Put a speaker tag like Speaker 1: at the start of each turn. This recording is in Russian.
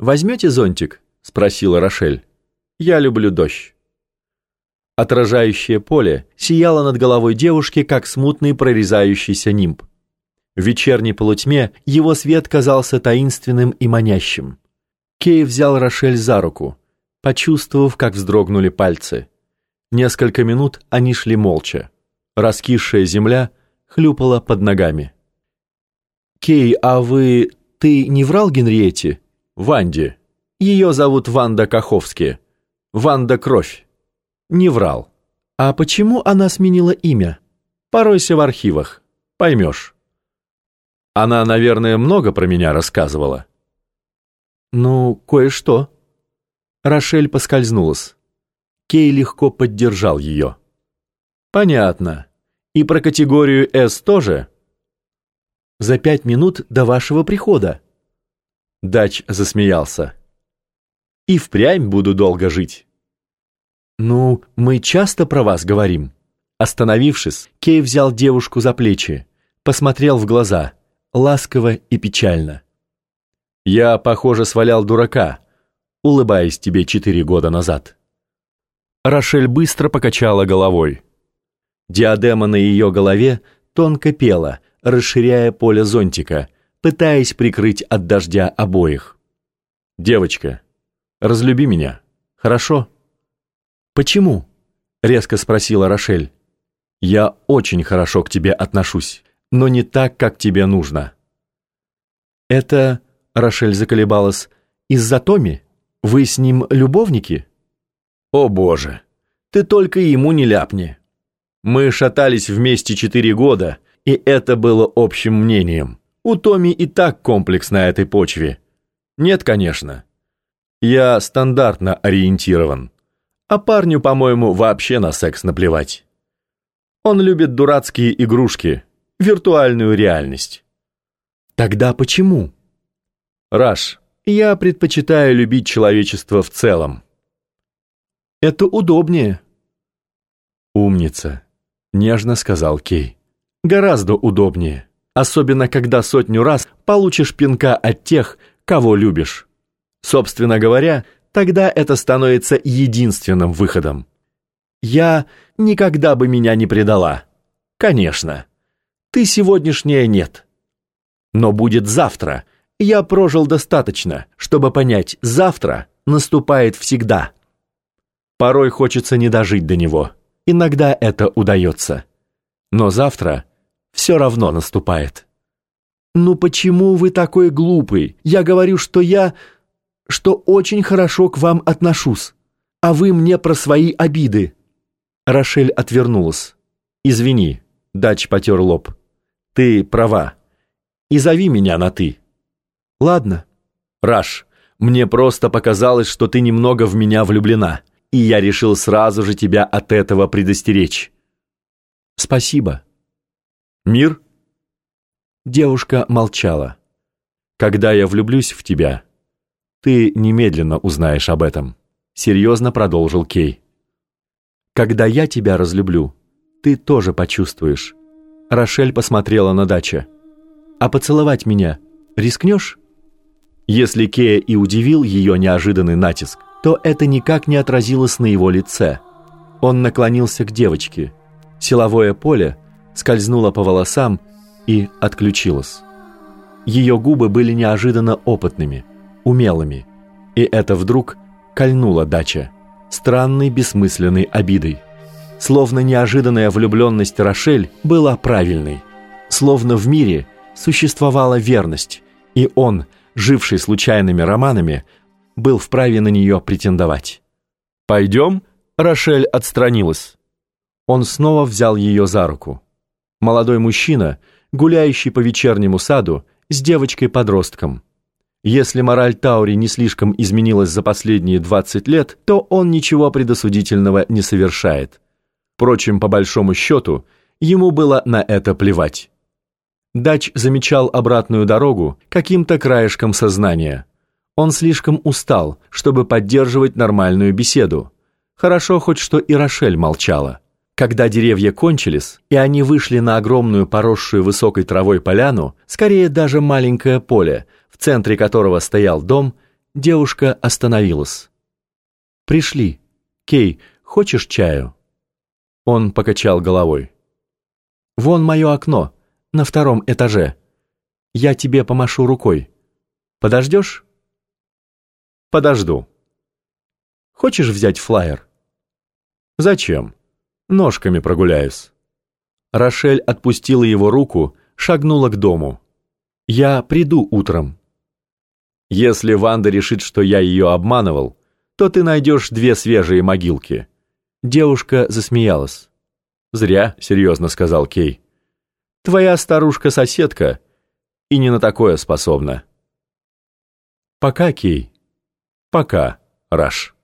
Speaker 1: «Возьмете зонтик?» — спросила Рошель. «Я люблю дождь». Отражающее поле сияло над головой девушки, как смутный прорезающийся нимб. В вечерней полутьме его свет казался таинственным и манящим. Кей взял Рошель за руку, почувствовав, как вздрогнули пальцы. Несколько минут они шли молча. Раскисшая земля хлюпала под ногами. «Кей, а вы... ты не врал Генриетте?» «Ванде. Ее зовут Ванда Каховски. Ванда Кровь». «Не врал. А почему она сменила имя?» «Поройся в архивах. Поймешь». Она, наверное, много про меня рассказывала. Ну, кое-что. Рошель поскользнулась. Кей легко поддержал ее. Понятно. И про категорию «С» тоже? За пять минут до вашего прихода. Дач засмеялся. И впрямь буду долго жить. Ну, мы часто про вас говорим. Остановившись, Кей взял девушку за плечи, посмотрел в глаза — ласково и печально. «Я, похоже, свалял дурака, улыбаясь тебе четыре года назад». Рошель быстро покачала головой. Диадема на ее голове тонко пела, расширяя поле зонтика, пытаясь прикрыть от дождя обоих. «Девочка, разлюби меня, хорошо?» «Почему?» — резко спросила Рошель. «Я очень хорошо к тебе отношусь но не так, как тебе нужно. Это, Рошель заколебалась, из-за Томи? Вы с ним любовники? О боже, ты только ему не ляпни. Мы шатались вместе четыре года, и это было общим мнением. У Томи и так комплекс на этой почве. Нет, конечно. Я стандартно ориентирован. А парню, по-моему, вообще на секс наплевать. Он любит дурацкие игрушки, виртуальную реальность. Тогда почему? Раш, я предпочитаю любить человечество в целом. Это удобнее. Умница, нежно сказал Кей. Гораздо удобнее, особенно когда сотню раз получишь пинка от тех, кого любишь. Собственно говоря, тогда это становится единственным выходом. Я никогда бы меня не предала. Конечно. Ты сегодняшняя нет. Но будет завтра. Я прожил достаточно, чтобы понять, завтра наступает всегда. Порой хочется не дожить до него. Иногда это удается. Но завтра все равно наступает. «Ну почему вы такой глупый? Я говорю, что я... что очень хорошо к вам отношусь, а вы мне про свои обиды». Рошель отвернулась. «Извини», — Дач потер лоб. Ты права. И зови меня на «ты». Ладно. Раш, мне просто показалось, что ты немного в меня влюблена, и я решил сразу же тебя от этого предостеречь. Спасибо. Мир? Девушка молчала. Когда я влюблюсь в тебя, ты немедленно узнаешь об этом, серьезно продолжил Кей. Когда я тебя разлюблю, ты тоже почувствуешь. Рошель посмотрела на дачу. «А поцеловать меня рискнешь?» Если Кея и удивил ее неожиданный натиск, то это никак не отразилось на его лице. Он наклонился к девочке. Силовое поле скользнуло по волосам и отключилось. Ее губы были неожиданно опытными, умелыми, и это вдруг кольнуло дача, странной бессмысленной обидой. Словно неожиданная влюбленность Рошель была правильной. Словно в мире существовала верность, и он, живший случайными романами, был вправе на нее претендовать. «Пойдем?» Рошель отстранилась. Он снова взял ее за руку. Молодой мужчина, гуляющий по вечернему саду с девочкой-подростком. Если мораль Таури не слишком изменилась за последние 20 лет, то он ничего предосудительного не совершает. Впрочем, по большому счету, ему было на это плевать. Дач замечал обратную дорогу каким-то краешком сознания. Он слишком устал, чтобы поддерживать нормальную беседу. Хорошо хоть что и Рошель молчала. Когда деревья кончились, и они вышли на огромную поросшую высокой травой поляну, скорее даже маленькое поле, в центре которого стоял дом, девушка остановилась. «Пришли. Кей, хочешь чаю?» Он покачал головой. «Вон мое окно, на втором этаже. Я тебе помашу рукой. Подождешь?»
Speaker 2: «Подожду».
Speaker 1: «Хочешь взять флаер?»
Speaker 2: «Зачем? Ножками прогуляюсь».
Speaker 1: Рошель отпустила его руку, шагнула к дому. «Я приду утром».
Speaker 2: «Если Ванда решит, что я ее обманывал, то ты найдешь две свежие могилки».
Speaker 1: Девушка засмеялась.
Speaker 2: «Зря», — серьезно сказал Кей. «Твоя старушка-соседка и не на такое способна».
Speaker 1: «Пока, Кей».
Speaker 2: «Пока, Раш».